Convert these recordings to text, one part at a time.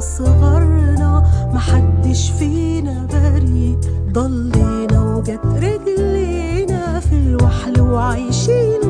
أكبرنا لأصغرنا محدش فينا بريء. ضلينا وجت رجلينا في الوحل وعايشين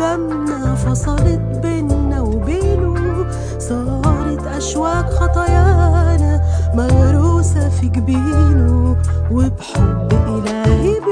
آثامنا فصلت بينا وبينه. صارت أشواك خطايانا مغروسة في جبينه وبحب إلهي صلينا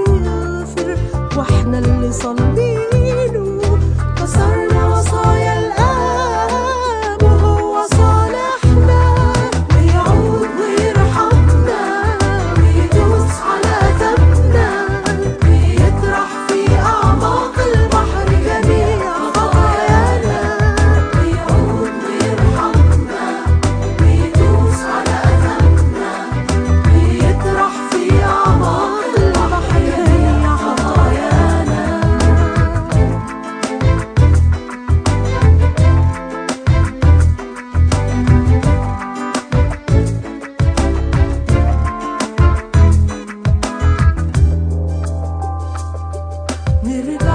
Nerede